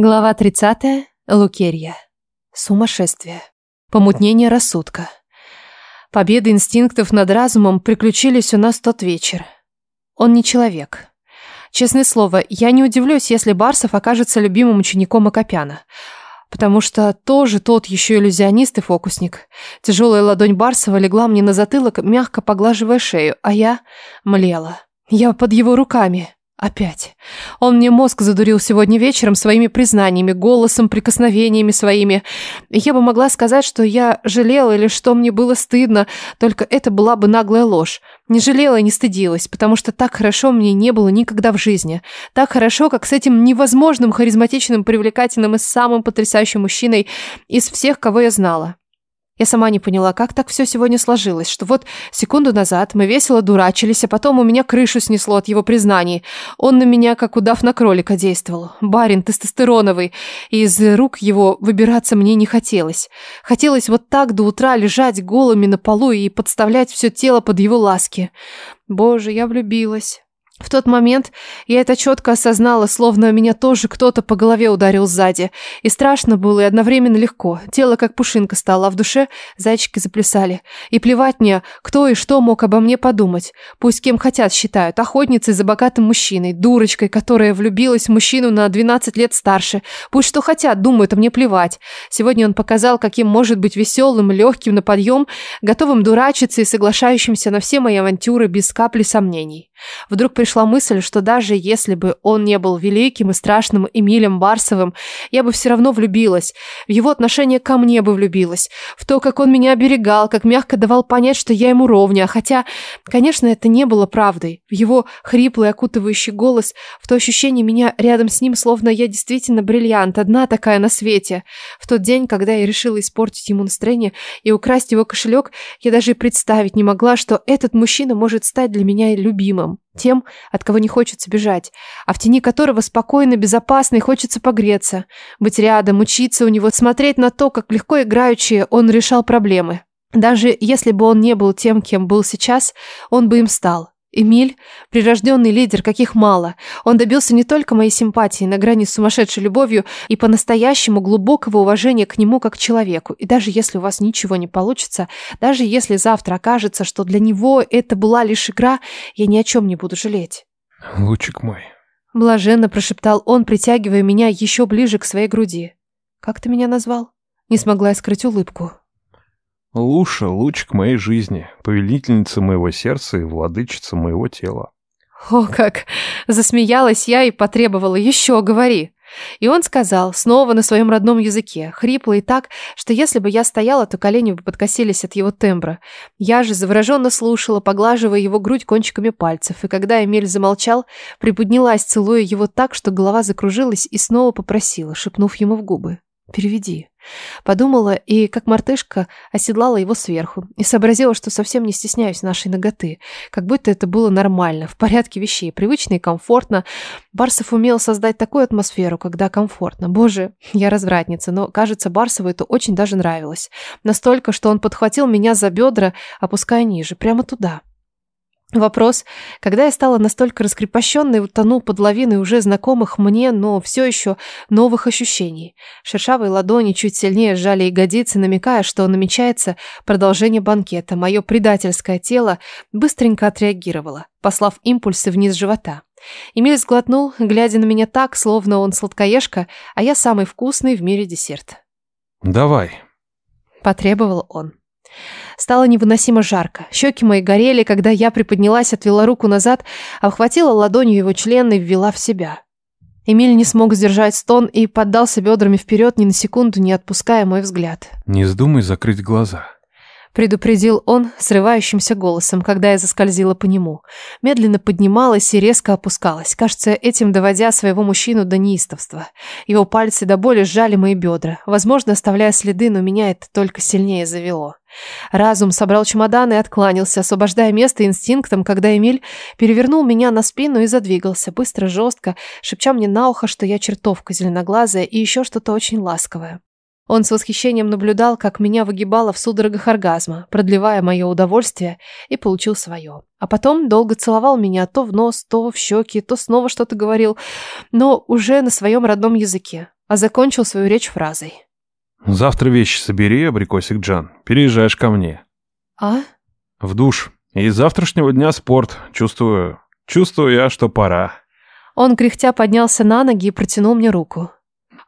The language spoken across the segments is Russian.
Глава 30. Лукерья. Сумасшествие. Помутнение рассудка. Победы инстинктов над разумом приключились у нас тот вечер. Он не человек. Честное слово, я не удивлюсь, если Барсов окажется любимым учеником Акопяна. Потому что тоже тот еще иллюзионист и фокусник. Тяжелая ладонь Барсова легла мне на затылок, мягко поглаживая шею, а я млела. Я под его руками. Опять. Он мне мозг задурил сегодня вечером своими признаниями, голосом, прикосновениями своими. Я бы могла сказать, что я жалела или что мне было стыдно, только это была бы наглая ложь. Не жалела и не стыдилась, потому что так хорошо мне не было никогда в жизни. Так хорошо, как с этим невозможным, харизматичным, привлекательным и самым потрясающим мужчиной из всех, кого я знала. Я сама не поняла, как так все сегодня сложилось, что вот секунду назад мы весело дурачились, а потом у меня крышу снесло от его признаний. Он на меня, как удав на кролика, действовал. Барин тестостероновый, и из рук его выбираться мне не хотелось. Хотелось вот так до утра лежать голыми на полу и подставлять все тело под его ласки. Боже, я влюбилась. В тот момент я это четко осознала, словно меня тоже кто-то по голове ударил сзади. И страшно было, и одновременно легко. Тело как пушинка стало, а в душе зайчики заплясали. И плевать мне, кто и что мог обо мне подумать. Пусть кем хотят считают. Охотницей за богатым мужчиной, дурочкой, которая влюбилась в мужчину на 12 лет старше. Пусть что хотят, думают, а мне плевать. Сегодня он показал, каким может быть веселым, легким на подъем, готовым дурачиться и соглашающимся на все мои авантюры без капли сомнений. Вдруг пришла мысль, что даже если бы он не был великим и страшным Эмилем Барсовым, я бы все равно влюбилась. В его отношение ко мне бы влюбилась. В то, как он меня оберегал, как мягко давал понять, что я ему ровня. Хотя, конечно, это не было правдой. В его хриплый, окутывающий голос, в то ощущение меня рядом с ним, словно я действительно бриллиант, одна такая на свете. В тот день, когда я решила испортить ему настроение и украсть его кошелек, я даже и представить не могла, что этот мужчина может стать для меня любимым тем, от кого не хочется бежать, а в тени которого спокойно, безопасно и хочется погреться, быть рядом, учиться у него, смотреть на то, как легко играючи он решал проблемы. Даже если бы он не был тем, кем был сейчас, он бы им стал. Эмиль – прирожденный лидер, каких мало. Он добился не только моей симпатии на грани с сумасшедшей любовью и по-настоящему глубокого уважения к нему как к человеку. И даже если у вас ничего не получится, даже если завтра окажется, что для него это была лишь игра, я ни о чем не буду жалеть. «Лучик мой», – блаженно прошептал он, притягивая меня еще ближе к своей груди. «Как ты меня назвал?» Не смогла я скрыть улыбку. Луша — лучик моей жизни, повелительница моего сердца и владычица моего тела. О, как! Засмеялась я и потребовала еще, говори. И он сказал, снова на своем родном языке, хрипло и так, что если бы я стояла, то колени бы подкосились от его тембра. Я же завороженно слушала, поглаживая его грудь кончиками пальцев, и когда Эмиль замолчал, приподнялась, целуя его так, что голова закружилась, и снова попросила, шепнув ему в губы. «Переведи». Подумала и, как мартышка, оседлала его сверху и сообразила, что совсем не стесняюсь нашей ноготы. Как будто это было нормально, в порядке вещей, привычно и комфортно. Барсов умел создать такую атмосферу, когда комфортно. Боже, я развратница, но, кажется, Барсову это очень даже нравилось. Настолько, что он подхватил меня за бедра, опуская ниже, прямо туда. Вопрос, когда я стала настолько раскрепощенной, утонул под лавиной уже знакомых мне, но все еще новых ощущений. Шершавые ладони чуть сильнее сжали ягодицы, намекая, что намечается продолжение банкета. Мое предательское тело быстренько отреагировало, послав импульсы вниз живота. Эмиль сглотнул, глядя на меня так, словно он сладкоежка, а я самый вкусный в мире десерт. «Давай», — потребовал он. Стало невыносимо жарко. Щеки мои горели, когда я приподнялась, отвела руку назад, обхватила ладонью его член и ввела в себя. Эмиль не смог сдержать стон и поддался бедрами вперед, ни на секунду не отпуская мой взгляд. «Не вздумай закрыть глаза», предупредил он срывающимся голосом, когда я заскользила по нему. Медленно поднималась и резко опускалась, кажется, этим доводя своего мужчину до неистовства. Его пальцы до боли сжали мои бедра, возможно, оставляя следы, но меня это только сильнее завело. Разум собрал чемодан и откланялся, освобождая место инстинктом, когда Эмиль перевернул меня на спину и задвигался, быстро, жестко, шепча мне на ухо, что я чертовка зеленоглазая и еще что-то очень ласковое. Он с восхищением наблюдал, как меня выгибало в судорогах оргазма, продлевая мое удовольствие, и получил свое. А потом долго целовал меня то в нос, то в щеки, то снова что-то говорил, но уже на своем родном языке. а закончил свою речь фразой. Завтра вещи собери, абрикосик Джан. Переезжаешь ко мне. А? В душ. И с завтрашнего дня спорт. Чувствую... Чувствую я, что пора. Он кряхтя поднялся на ноги и протянул мне руку.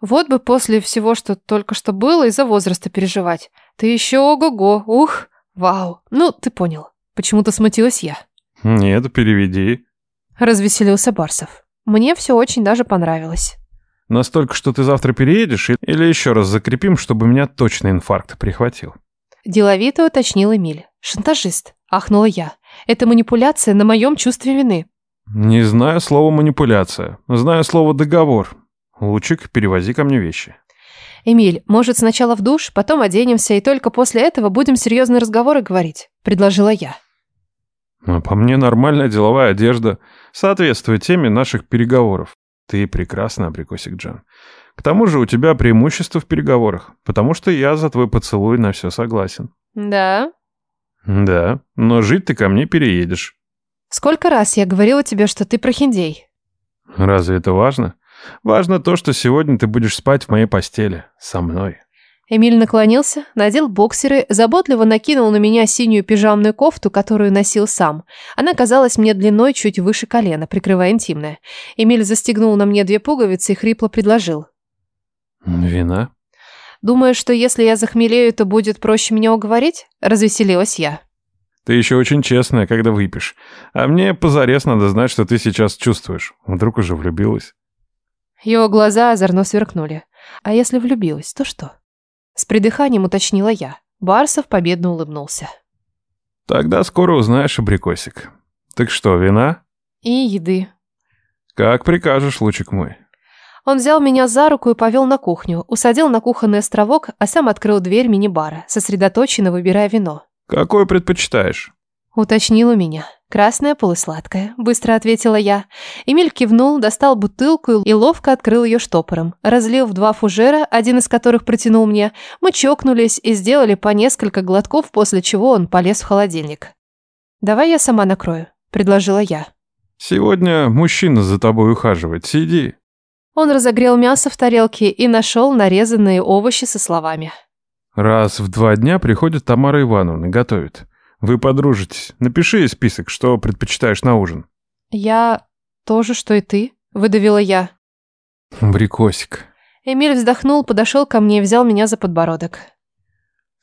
Вот бы после всего, что только что было, из-за возраста переживать. Ты еще ого-го, ух, вау. Ну, ты понял. Почему-то смутилась я. Нет, переведи. Развеселился Барсов. Мне все очень даже понравилось. Настолько, что ты завтра переедешь, или еще раз закрепим, чтобы меня точно инфаркт прихватил. Деловито уточнил Эмиль. Шантажист. Ахнула я. Это манипуляция на моем чувстве вины. Не знаю слова манипуляция. Знаю слово договор. Лучик, перевози ко мне вещи. Эмиль, может, сначала в душ, потом оденемся, и только после этого будем серьезные разговоры говорить, предложила я. А по мне нормальная деловая одежда соответствует теме наших переговоров. Ты прекрасный абрикосик, Джан. К тому же у тебя преимущество в переговорах, потому что я за твой поцелуй на все согласен. Да? Да, но жить ты ко мне переедешь. Сколько раз я говорила тебе, что ты прохиндей? Разве это важно? Важно то, что сегодня ты будешь спать в моей постели. Со мной. Эмиль наклонился, надел боксеры, заботливо накинул на меня синюю пижамную кофту, которую носил сам. Она казалась мне длиной чуть выше колена, прикрывая интимное. Эмиль застегнул на мне две пуговицы и хрипло предложил. «Вина?» «Думаешь, что если я захмелею, то будет проще меня уговорить?» Развеселилась я. «Ты еще очень честная, когда выпьешь. А мне позарез надо знать, что ты сейчас чувствуешь. Вдруг уже влюбилась?» Его глаза озорно сверкнули. «А если влюбилась, то что?» С придыханием уточнила я. Барсов победно улыбнулся. Тогда скоро узнаешь, абрикосик. Так что, вина? И еды. Как прикажешь, лучик мой. Он взял меня за руку и повел на кухню, усадил на кухонный островок, а сам открыл дверь мини-бара, сосредоточенно выбирая вино. Какое предпочитаешь? Уточнил у меня. «Красное полусладкое», — быстро ответила я. Эмиль кивнул, достал бутылку и ловко открыл ее штопором. Разлил в два фужера, один из которых протянул мне. Мы чокнулись и сделали по несколько глотков, после чего он полез в холодильник. «Давай я сама накрою», — предложила я. «Сегодня мужчина за тобой ухаживает. Сиди». Он разогрел мясо в тарелке и нашел нарезанные овощи со словами. «Раз в два дня приходит Тамара Ивановна, готовит. Вы подружитесь. Напиши ей список, что предпочитаешь на ужин. Я тоже, что и ты, выдавила я. Брикосик. Эмиль вздохнул, подошел ко мне и взял меня за подбородок.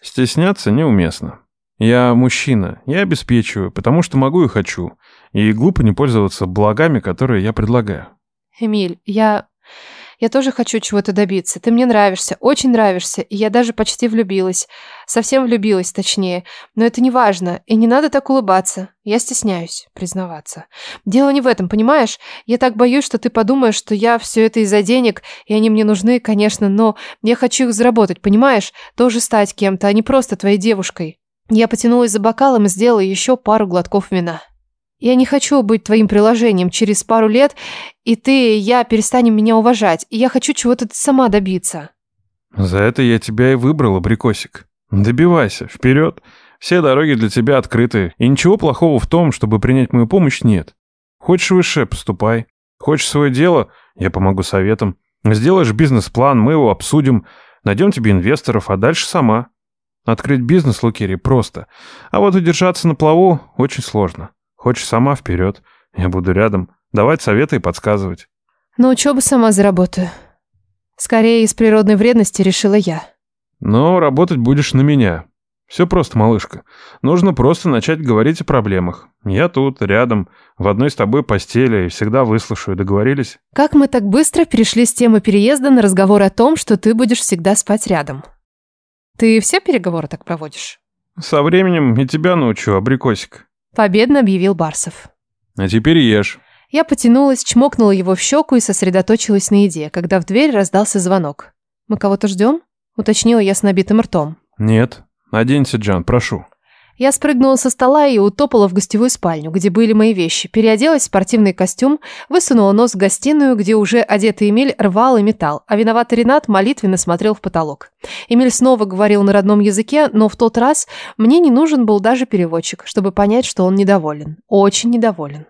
Стесняться неуместно. Я мужчина, я обеспечиваю, потому что могу и хочу. И глупо не пользоваться благами, которые я предлагаю. Эмиль, я... Я тоже хочу чего-то добиться. Ты мне нравишься, очень нравишься, и я даже почти влюбилась. Совсем влюбилась, точнее. Но это не важно, и не надо так улыбаться. Я стесняюсь признаваться. Дело не в этом, понимаешь? Я так боюсь, что ты подумаешь, что я все это из-за денег, и они мне нужны, конечно, но я хочу их заработать, понимаешь? Тоже стать кем-то, а не просто твоей девушкой. Я потянулась за бокалом и сделала еще пару глотков вина. Я не хочу быть твоим приложением через пару лет, и ты и я перестанем меня уважать. И я хочу чего-то сама добиться. За это я тебя и выбрал, абрикосик. Добивайся, вперед. Все дороги для тебя открыты, и ничего плохого в том, чтобы принять мою помощь, нет. Хочешь выше, поступай. Хочешь свое дело, я помогу советом. Сделаешь бизнес-план, мы его обсудим, найдем тебе инвесторов, а дальше сама. Открыть бизнес, Лукери, просто. А вот удержаться на плаву очень сложно. Хочешь сама вперед, я буду рядом, давать советы и подсказывать. На учебу сама заработаю. Скорее из природной вредности решила я. Но работать будешь на меня. Все просто, малышка. Нужно просто начать говорить о проблемах. Я тут, рядом, в одной с тобой постели и всегда выслушаю. Договорились? Как мы так быстро перешли с темы переезда на разговор о том, что ты будешь всегда спать рядом? Ты все переговоры так проводишь? Со временем и тебя научу, абрикосик. Победно объявил Барсов. А теперь ешь. Я потянулась, чмокнула его в щеку и сосредоточилась на еде, когда в дверь раздался звонок. «Мы кого-то ждем?» – уточнила я с набитым ртом. «Нет. Оденься, Джан, прошу». Я спрыгнула со стола и утопала в гостевую спальню, где были мои вещи, переоделась в спортивный костюм, высунула нос в гостиную, где уже одетый Эмиль рвал и метал, а виноватый Ренат молитвенно смотрел в потолок. Эмиль снова говорил на родном языке, но в тот раз мне не нужен был даже переводчик, чтобы понять, что он недоволен. Очень недоволен.